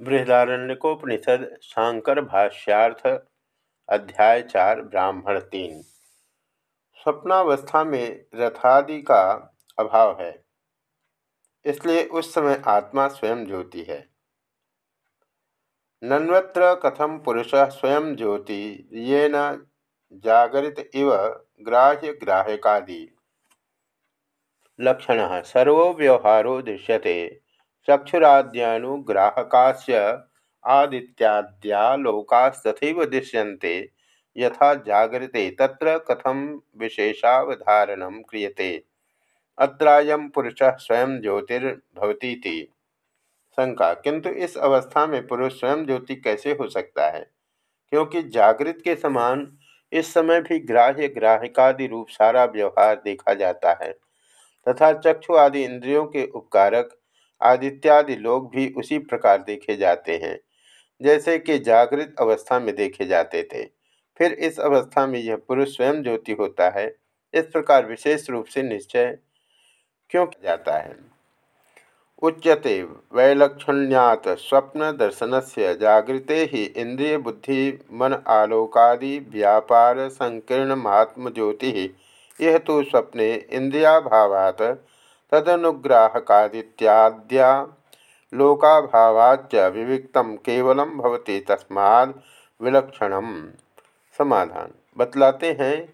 बृहदारण्यकोपनिषद शांकर भाष्यार्थ अध्याय चार, ब्राह्मण तीन। स्वप्नावस्था में रथादि का अभाव है, इसलिए उस समय आत्मा स्वयं ज्योति है। नन्वत्र कथम पुरुष स्वयं ज्योति ये न जागरित इव ग्राह्य ग्राहकादि। लक्षण सर्वो व्यवहारो दृश्यते चक्षुराद्यानुग्राहकास्य आदित्याद्यालोकास्तथैव दृश्यन्ते, यथा जागृते, तत्र कथम विशेषावधारणं क्रियते। अत्रायं पुरुषः स्वयं ज्योतिर्भवती शंका किंतु इस अवस्था में पुरुष स्वयं ज्योति कैसे हो सकता है? क्योंकि जागृत के समान इस समय भी ग्राह्य ग्राहिकादि रूप सारा व्यवहार देखा जाता है, तथा चक्षु आदि इंद्रियों के उपकारक आदित्यादि लोग भी उसी प्रकार देखे जाते हैं, जैसे कि जागृत अवस्था में देखे जाते थे। फिर इस अवस्था में यह पुरुष स्वयं ज्योति होता है, इस प्रकार विशेष रूप से निश्चय क्यों किया जाता है? उच्यते वैलक्षण्यात स्वप्न दर्शन से जागृते ही इंद्रिय बुद्धि मन आलोकादि व्यापार संकीर्ण महात्म ज्योति यह तो स्वप्ने इंद्रियाभावात तदनुग्राहकादित्याद्या लोकाभावाच विविक्त केवल भवति तस्मा विलक्षणम। समाधान। बतलाते हैं,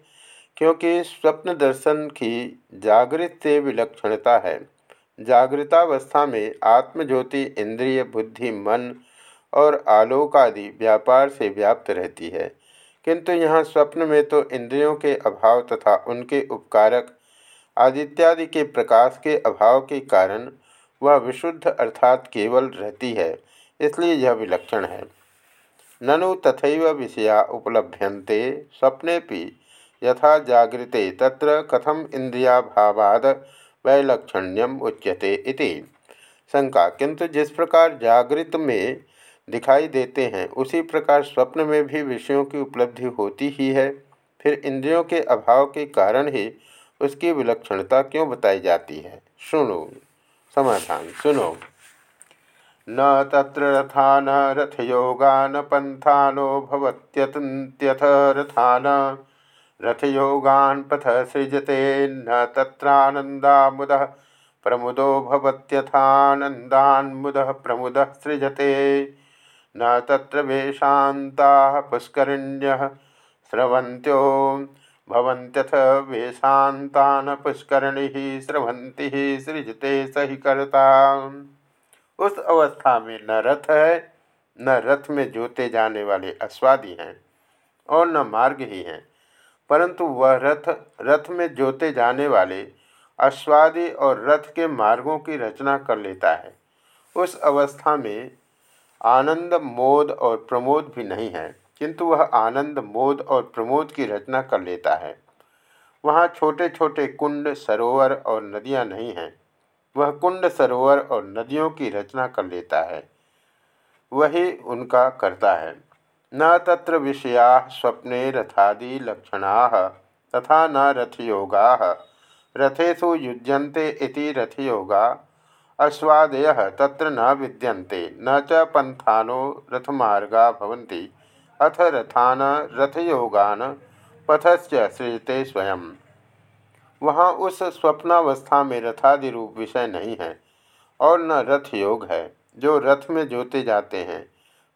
क्योंकि स्वप्न दर्शन की जागृत से विलक्षणता है। जागृतावस्था में आत्मज्योति, इंद्रिय, बुद्धि, मन और आलोक आदि व्यापार से व्याप्त रहती है। किंतु यहाँ स्वप्न में तो इंद्रियों के अभाव तथा उनके उपकारक आदित्यादि के प्रकाश के अभाव के कारण वह विशुद्ध अर्थात केवल रहती है, इसलिए यह विलक्षण है। ननु तथा विषया उपलभ्यन्ते, स्वप्ने यथा जागृते तत्र कथम इंद्रियाभावाद वैलक्षण्यम उच्यते इति। शंका किंतु जिस प्रकार जागृत में दिखाई देते हैं, उसी प्रकार स्वप्न में भी विषयों की उपलब्धि होती ही है। फिर इंद्रियों के अभाव के कारण ही उसकी विलक्षणता क्यों बताई जाती है? सुनो। समाधान सुनो। न तत्र रथा न न पंथानो भवत्यत्यथ रथान। रथयोगान पथ सृजते न तत्रानंदा मुद प्रमुदो भवत्यथानंदान्मुद प्रमुद सृजते। न तत्र वेशांता पुष्करिण्य स्रवंत्यो भवन्त्यथ वेशांतान पुष्करणि स्रवंती सृजते सही करता उस अवस्था में न रथ है न रथ में जोते जाने वाले अश्वादी हैं और न मार्ग ही हैं, परंतु वह रथ रथ में जोते जाने वाले अश्वादी और रथ के मार्गों की रचना कर लेता है। उस अवस्था में आनंद, मोद और प्रमोद भी नहीं है। किंतु वह आनंद, मोद और प्रमोद की रचना कर लेता है। वहाँ छोटे छोटे कुंड, सरोवर और नदियाँ नहीं हैं। वह कुंड, सरोवर और नदियों की रचना कर लेता है। वही उनका करता है। न तत्र विषया स्वप्ने रथादि लक्षणा तथा न रथयोगा। रथेशु युज्यन्ते इति रथयोगा। अश्वादय तत्र न विद्यन्ते। न च पंथानो रथमार्गा भवन्ति। अथ रथान रथयोगान पथस्य सृजते स्वयं। वहाँ उस स्वप्नावस्था में रथादि रूप विषय नहीं है और न रथ योग है। जो रथ में जोते जाते हैं,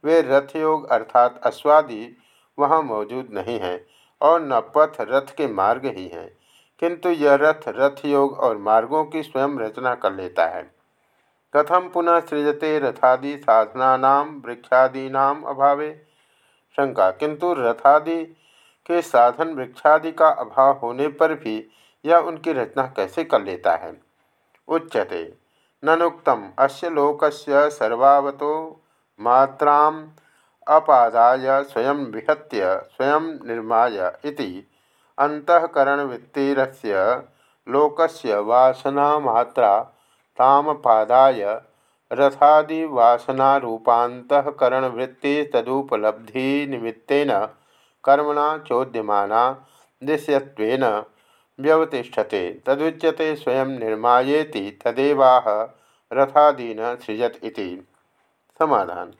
वे रथ योग अर्थात अश्वादि वहाँ मौजूद नहीं है और न पथ रथ के मार्ग ही हैं। किंतु यह रथ रथ योग और मार्गों की स्वयं रचना कर लेता है। कथम पुनः सृजते रथादि साधना वृक्षादीना अभावे शंका, किंतु रथादि के साधन वृक्षादि का अभाव होने पर भी यह उनकी रचना कैसे कर लेता है? उच्यते, ननुक्तम, अस्य लोकस्य सर्वावतो मात्राम अपादाय स्वयं विहत्य, स्वयं निर्माय इति अंतकरण अंतकरणवृत्तिरस्य लोकस्य वासना मात्रा तामपादाय रथादिवासनारूपान्तकरणवृत्ति तदुपलब्धि निमित्तेन कर्मणा चोद्यमाना दृश्यत्वेन व्यवतिष्ठते, तदुच्यते स्वयं निर्माएति तदेवाह रथादीन सृजत इति। समाधान।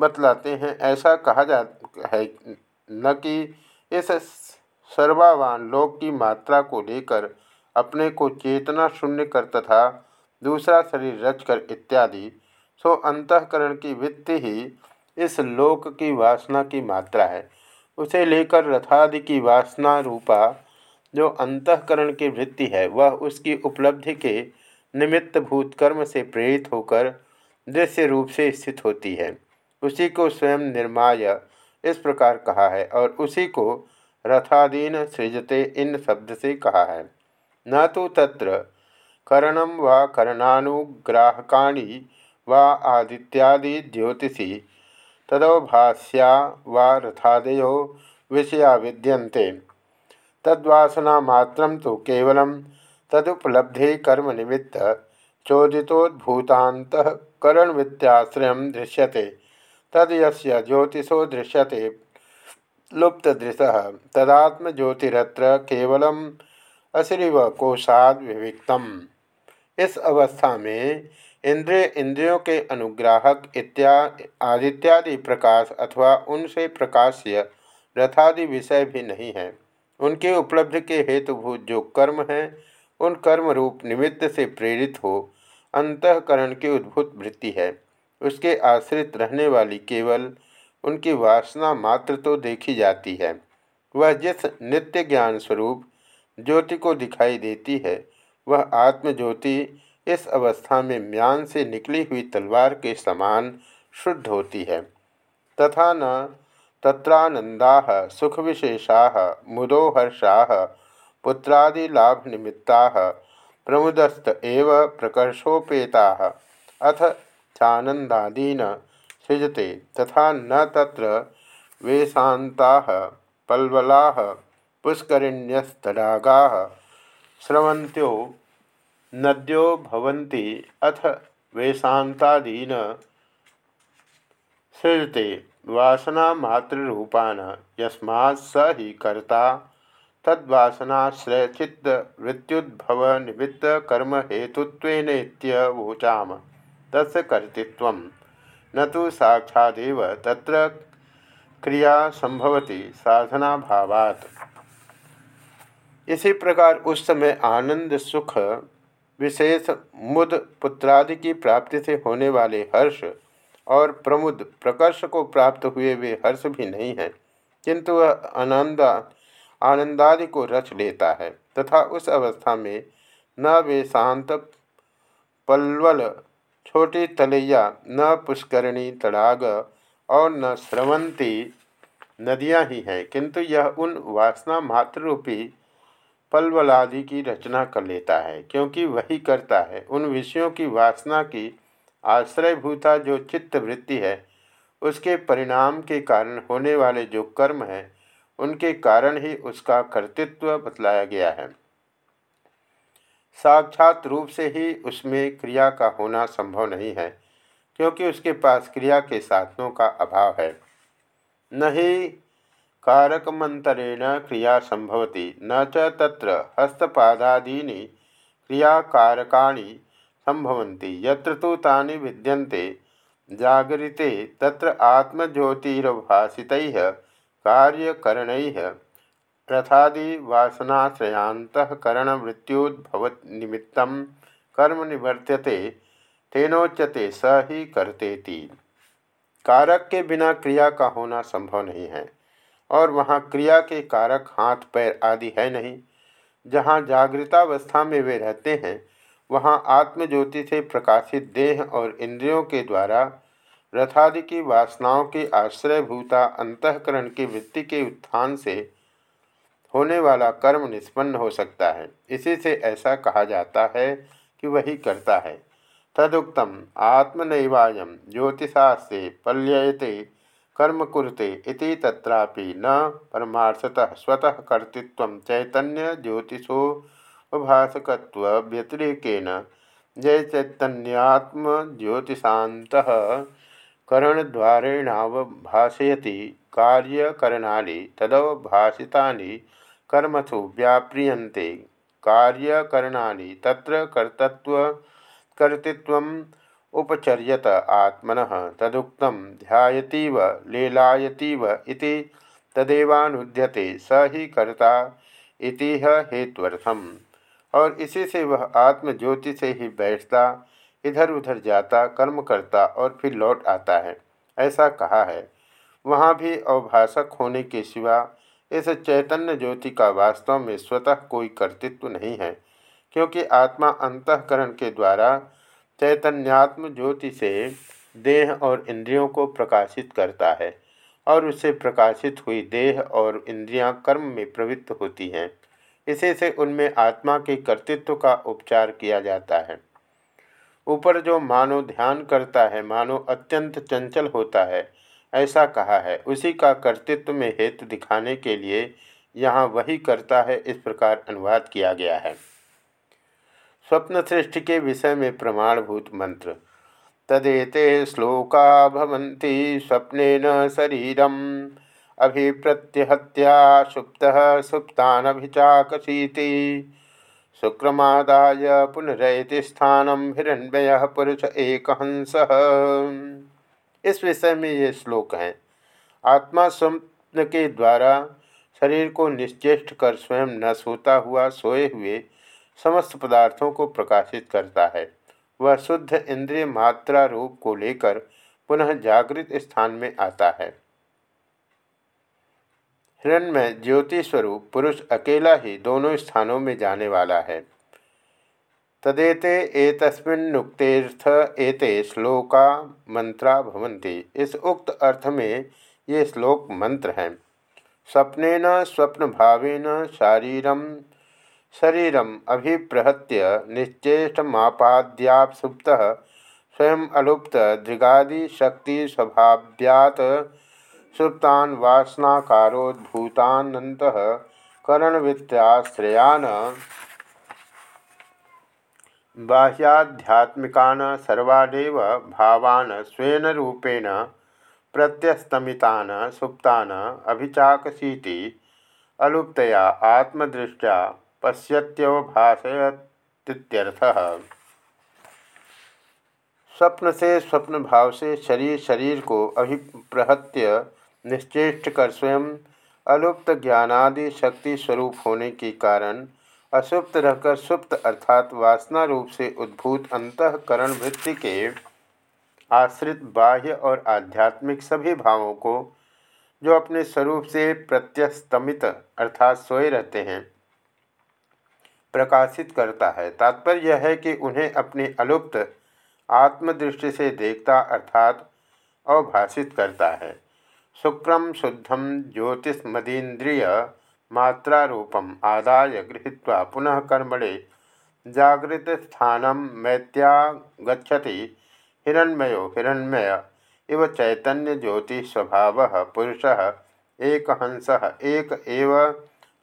बतलाते हैं, ऐसा कहा जा, है न कि इस सर्वावान लोक की मात्रा को लेकर अपने को चेतना शून्य कर तथा दूसरा शरीर रचकर इत्यादि, सो अंतकरण की वृत्ति ही इस लोक की वासना की मात्रा है। उसे लेकर रथादि की वासना रूपा जो अंतकरण की वृत्ति है, वह उसकी उपलब्धि के निमित्त भूत कर्म से प्रेरित होकर दृश्य रूप से स्थित होती है। उसी को स्वयं निर्माय इस प्रकार कहा है और उसी को रथादीन सृजते इन शब्द से कहा है। न तो तत्र करणम व करणानुग्राहकाणी व आदित्यादि ज्योतिषी तदवभाष्या व रथादयो विषया विद्यन्ते तद्वासना मात्रम तो केवल तदुपलब्धि कर्म निमित्त चोदितोद्भूतात करण वित्याश्रय दृश्यते। तद ज्योतिषो दृश्यते लुप्तदृश। तदात्मज्योतिरत्र केवलम अश्रिव कोशाद विविक्तम। इस अवस्था में इंद्रिय, इंद्रियों के अनुग्राहक इत्या, आदित्यादि प्रकाश अथवा उनसे प्रकाश्य रथादि विषय भी नहीं है। उनके उपलब्धि के हेतुभूत जो कर्म हैं, उन कर्म रूप निमित्त से प्रेरित हो, अंतकरण की उद्भुत वृत्ति है। उसके आश्रित रहने वाली केवल उनकी वासना मात्र तो देखी जाती है। वह जिस नित्य ज्ञान स्वरूप ज्योति को दिखाई देती है वह आत्मज्योति इस अवस्था में म्यान से निकली हुई तलवार के समान शुद्ध होती है। तथा न तत्रानंदा सुख विशेषा मुदो हर्षा पुत्रादिलाभनिमित्ता प्रमुदस्त एव प्रकर्षोपेता। अथ चानंदादीन सृजते तथा न त्र वेशाता पल्वला, पुष्करिण्यस्तडागा। स्रवंत्यो नद्यो भवन्ति अथ वेशातादीन सृजते वासनामातृरूपान यस्मा स ही कर्ता। तद्वासनाश्रयचित्त वृत्युद्भव निमित्त कर्म तस्य कर्तृत्व। न तो साक्षादेव तत्र क्रिया संभवती साधना भावात इसी प्रकार उस समय आनंद, सुख, विशेष मुद पुत्रादि की प्राप्ति से होने वाले हर्ष और प्रमुद प्रकर्ष को प्राप्त हुए वे हर्ष भी नहीं हैं, किंतु वह आनंद, आनंदादि को रच लेता है तथा उस अवस्था में न वे शांत, पलवल, छोटी तलैया, न पुष्करणी, तड़ाग और न श्रवंती नदियाँ ही हैं, किंतु यह उन वासना मात्र रूपी पलवलादि की रचना कर लेता है, क्योंकि वही करता है। उन विषयों की वासना की आश्रयभूता जो चित्त वृत्ति है, उसके परिणाम के कारण होने वाले जो कर्म हैं, उनके कारण ही उसका कर्तृत्व बतलाया गया है। साक्षात रूप से ही उसमें क्रिया का होना संभव नहीं है, क्योंकि उसके पास क्रिया के साधनों का अभाव है। नहीं कारकमंतरेण क्रिया संभवती न च तत्र हस्तपादादीनि क्रियाकारकाणि संभवन्ति यत्र तु तानि विद्यन्ते, जागरिते, तत्र आत्मज्योतिर्भासितैः, कार्यकरणैः रथादिवासनाश्रयान्तःकरणवृत्त्योद्भवनिमित्तं कर्म निवर्त्यते, तेनोच्यते स ही करतेति। कारक के बिना क्रिया का होना संभव नहीं है। और वहाँ क्रिया के कारक हाथ, पैर आदि है नहीं। जहाँ जागृतावस्था में वे रहते हैं, वहाँ आत्मज्योति से प्रकाशित देह और इंद्रियों के द्वारा रथादि की वासनाओं के आश्रयभूता, अंतकरण की वृत्ति के उत्थान से होने वाला कर्म निष्पन्न हो सकता है। इसी से ऐसा कहा जाता है कि वही करता है। तदुक्तम आत्मनैवायम ज्योतिषा से पल्यते कर्म कुरुते इति तत्रापि न परमार्थतः स्वतः कर्तृत्व चैतन्य ज्योतिषो भाषकत्व व्यतिरेकेन जय चैतन्यात्म ज्योतिषात करणद्वारेणावभाषयति कार्यकरणानि तदवभाषितानि कर्मसु व्याप्रियन्ते। कार्यकरणानि तत्र कर्तत्व कर्तृत्व उपचर्यत आत्मन तदुक्त ध्यातीव लीलायतीव इति तदेवानुद्यते स ही कर्ता इति हेत्वर्थम। और इसी से वह आत्म ज्योति से ही बैठता इधर उधर जाता, कर्म करता और फिर लौट आता है। ऐसा कहा है। वहाँ भी अवभाषक होने के सिवा इस चैतन्य ज्योति का वास्तव में स्वतः कोई कर्तृत्व नहीं है, क्योंकि आत्मा अंतकरण के द्वारा चैतन्यात्म ज्योति से देह और इंद्रियों को प्रकाशित करता है और उससे प्रकाशित हुई देह और इंद्रियाँ कर्म में प्रवृत्त होती हैं। इसी से उनमें आत्मा के कर्तृत्व का उपचार किया जाता है। ऊपर जो मानो ध्यान करता है, मानो अत्यंत चंचल होता है, ऐसा कहा है। उसी का कर्तृत्व में हेतु दिखाने के लिए यहाँ वही करता है, इस प्रकार अनुवाद किया गया है। स्वप्न सृष्टि के विषय में प्रमाणभूत मंत्र। तदेते श्लोका भवन्ति स्वप्न शरीरम। अभिप्रत्यहत्या सुप्त सुप्तानभिचाकसीति शुक्रमादाय पुनरयति स्थानम हिरण्मय पुरुष एक हंस इस विषय में ये श्लोक हैं। आत्मा स्वप्न के द्वारा शरीर को निश्चेष्ट कर स्वयं न सोता हुआ सोए हुए समस्त पदार्थों को प्रकाशित करता है। वह शुद्ध इंद्रिय मात्रा रूप को लेकर पुनः जागृत स्थान में आता है। हिरण्य ज्योति स्वरूप पुरुष अकेला ही दोनों स्थानों में जाने वाला है। तदेते एतस्मिन्नुक्तेर्थ एते श्लोका मंत्रा भवन्ति। इस उक्त अर्थ में ये श्लोक मंत्र हैं। स्वप्नेन स्वप्न भावेन शारीरम शरीरम अभिप्रहत्य निश्चेष्टमापाद्यापसुप्त स्वयं अलुप्त दृगादि शक्ति स्वभाव्यात सुप्तान वासनाकारोद्भूतानंत करणवृत्याश्रयान बाह्याध्यात्मिकान सर्वानेव भावान स्वेन रूपेण प्रत्यस्तमितान सुप्तान अभिचाकसीति, अलुप्तया आत्मदृष्टया पश्यत्यवभाषयतीत्यर्थः स्वप्न से स्वप्न भाव से शरीर शरीर को अभिप्रहत्य, निश्चेष्ट कर स्वयं अलुप्त ज्ञानादि शक्ति स्वरूप होने के कारण असुप्त रहकर सुप्त अर्थात वासना रूप से उद्भूत अंतकरण वृत्ति के आश्रित बाह्य और आध्यात्मिक सभी भावों को जो अपने स्वरूप से प्रत्यस्तमित अर्थात सोए रहते हैं। प्रकाशित करता है। तात्पर्य यह है कि उन्हें अपनी अलुप्त आत्मदृष्टि से देखता अर्थात अवभाषित करता है। शुक्रम शुद्धम ज्योतिषमदीन्द्रिय मात्रारूपम आदाय गृहीत्वा पुनः कर्मणे जागृत स्थानम मैत्या गच्छति हिरण्मयो हिरण्मय इव चैतन्य ज्योति स्वभाव पुरुष एक हंस एक एव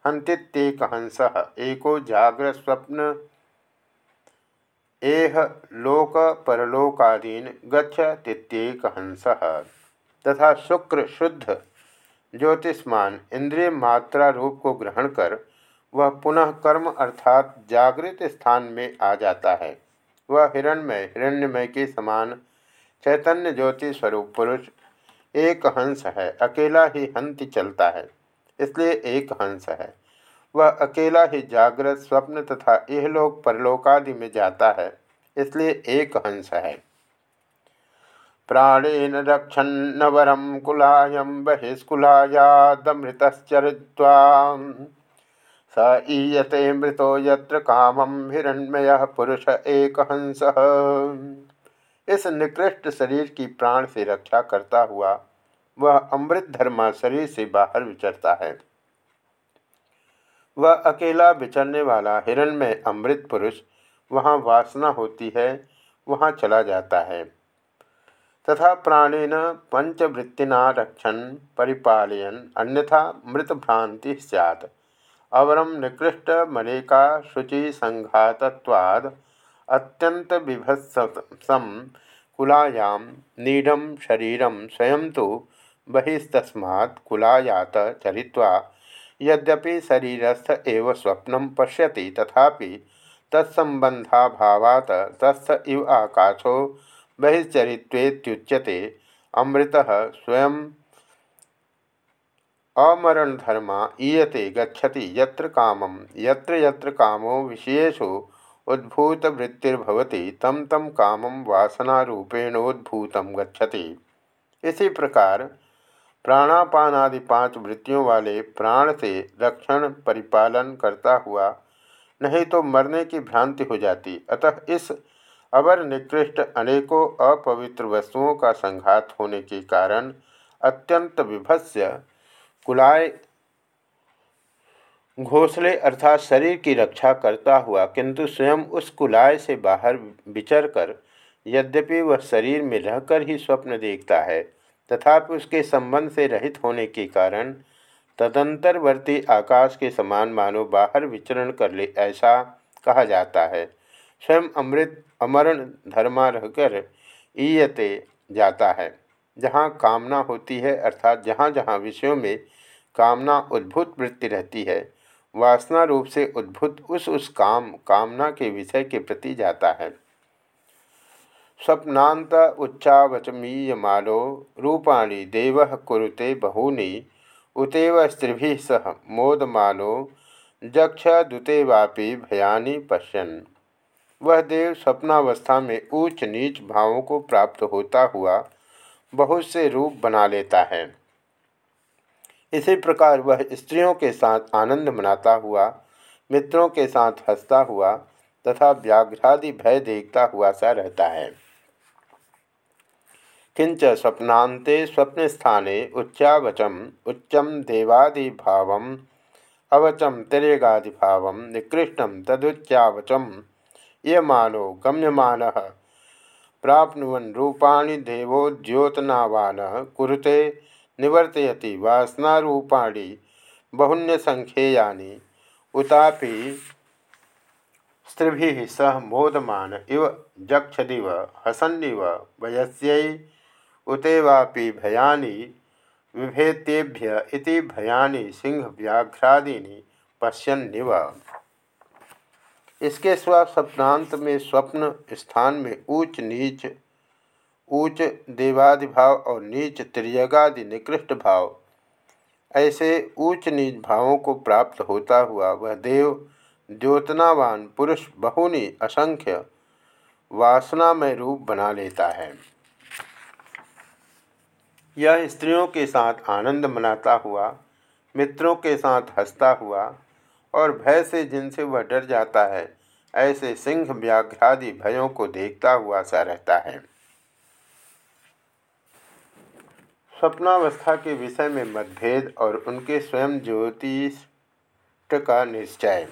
हंतीक हंस एको जाग्रस्वप्न। एह लोक परलोकादीन गच्छतीक हंस तथा शुक्र शुद्ध ज्योतिष्मान इंद्रिय मात्रा रूप को ग्रहण कर वह पुनः कर्म अर्थात जागृत स्थान में आ जाता है। वह हिरण्यमय हिरण्यमय के समान चैतन्य ज्योति स्वरूप पुरुष, एक हंस है। अकेला ही हंत चलता है। इसलिए एक हंस है। वह अकेला ही जागृत स्वप्न तथा इहलोक परलोकादि में जाता है, इसलिए एक हंस है। प्राणेन रक्षन्नवरम कुलायम बहिस्कुलायादमृतश्चरित्वा स ईयते मृतो यत्र कामम हिरण्मय पुरुष एक हंस। इस निकृष्ट शरीर की प्राण से रक्षा करता हुआ वह अमृत धर्मा शरीर से बाहर विचरता है। वह अकेला विचरने वाला हिरण में अमृत पुरुष वहाँ वासना होती है, वहाँ चला जाता है। तथा प्राणेन पंचवृत्तिना रक्षण परिपालयन, अन्यथा मृतभ्रांति सैत अवरम निकृष्ट मलेका शुचि संघातवाद अत्यंत विभत्सम कुलायाम नीडम शरीरम स्वयं तो बहिस्तस्मात् कुलायात चरित्वा यद्यपि शरीरस्थ एव स्वप्न पश्यति, तथापि तत्संबंधाभावात तस्थ इव आकाशो बहिश्चरित्वेत्युच्यते। अमृत स्वयं अमरणधर्मा ईयते, गच्छति यत्र कामं, यत्र यत्र कामो विषयेषु उद्भूतवृत्तिर्भवति तम तम कामम वासनारूपेणोद्भूत गच्छति। इसी प्रकार प्राणापानादि पाँच वृत्तियों वाले प्राण से रक्षण परिपालन करता हुआ, नहीं तो मरने की भ्रांति हो जाती। अतः इस अवर निकृष्ट अनेकों अपवित्र वस्तुओं का संघात होने के कारण अत्यंत विभत्स्य कुलाय घोसले अर्थात शरीर की रक्षा करता हुआ, किंतु स्वयं उस कुलाय से बाहर विचर कर यद्यपि वह शरीर में रहकर ही स्वप्न देखता है। तथापि उसके संबंध से रहित होने के कारण तदंतरवर्ती आकाश के समान मानो बाहर विचरण कर ले ऐसा कहा जाता है। स्वयं अमृत, अमरण, धर्मा रहकर ईयते जाता है। जहाँ कामना होती है अर्थात जहाँ जहाँ विषयों में कामना उद्भुत वृत्ति रहती है, वासना रूप से उद्भुत उस उस काम, कामना के विषय के प्रति जाता है। स्वप्नांत उच्चावचमीयमालो रूपाणी देव कुरुते बहूनि, उतेव स्त्रिभि सह मोदमानो जक्ष दुतेवापि भयानी पश्यन्। वह देव स्वप्नावस्था में ऊंच नीच भावों को प्राप्त होता हुआ बहुत से रूप बना लेता है। इसी प्रकार वह स्त्रियों के साथ आनंद मनाता हुआ, मित्रों के साथ हंसता हुआ तथा व्याघ्रादि भय देखता हुआ सा रहता है। किंच स्वप्नाते स्वप्न स्थाने उच्चावचम उच्चम देवादि भाव अवचम तिरेगादि भाव निकृष्टम तदुच्चावचम ये मानो गम्यमान, प्राप्नुवन रूपाणी देवोद्योतनावान कुरुते, निवर्तयति वासनारूपाणी बहुन्यसंख्येयानि, उतापि स्त्रिभिः सह मोदमान इव जक्षदिव, हसन्निव, वयस्यै उतेवापि भयानि विभेतेभ्य इति भयानि सिंहव्याघ्रादीनि पश्यन्निव। इसके स्व स्वप्नांत में स्वप्न स्थान में ऊंच नीच, ऊंच देवादिभाव और नीच त्रियगादि निकृष्ट भाव, ऐसे ऊंच नीच भावों को प्राप्त होता हुआ वह देव, द्योतनावान पुरुष बहुनी असंख्य वासनामय रूप बना लेता है। यह स्त्रियों के साथ आनंद मनाता हुआ, मित्रों के साथ हंसता हुआ और भय से जिनसे वह डर जाता है, ऐसे सिंह व्याघ्रादि भयों को देखता हुआ सा रहता है। स्वप्नावस्था के विषय में मतभेद और उनके स्वयं ज्योतिष का निश्चय।